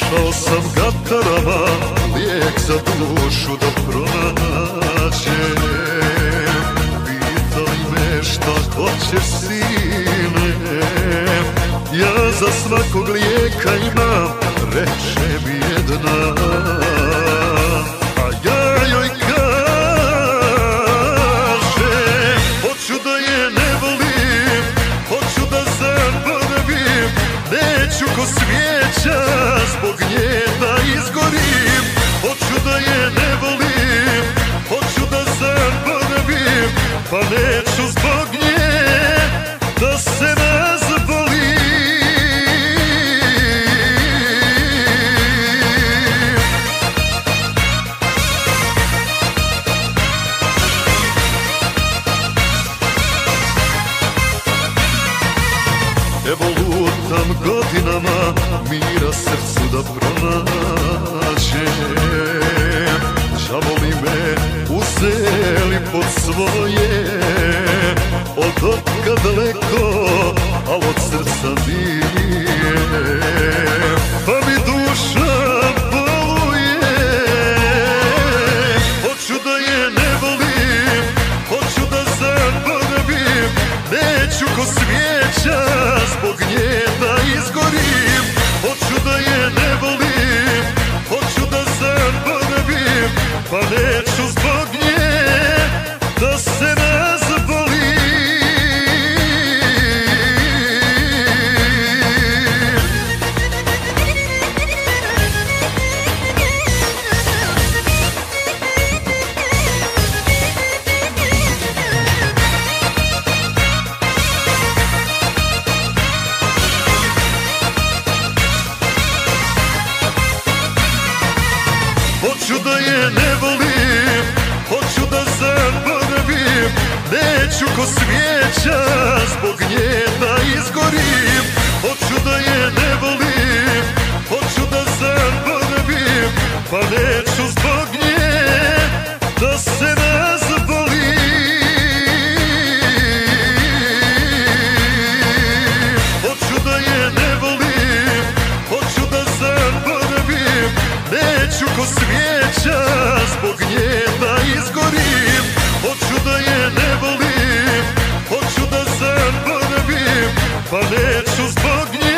Išao sam gatarama, lijek za dušu da pronađem. Pitaj me šta hoćeš sine. Ja za svakog lijeka imam, reče mi jedna svijeća Zbog nje da izgorim, hoću da je ne lutam godinama Mira srcu da pronađem Žavoli me uzeli pod svoje. Od otka daleko, al od srca nije. Pa mi duša boluje. Hoću da je ne volim Hoću da zaboravim Neću ko svijeća Zbog nje Neću ko svijeća, zbog nje da izgorim. Hoću da je ne volim, hoću da zaboravim. Pa neću zbog nje da se razbolim. Hoću da je ne volim, hoću da zaboravim. Neću ko svijeća, zbog nje Sus bugni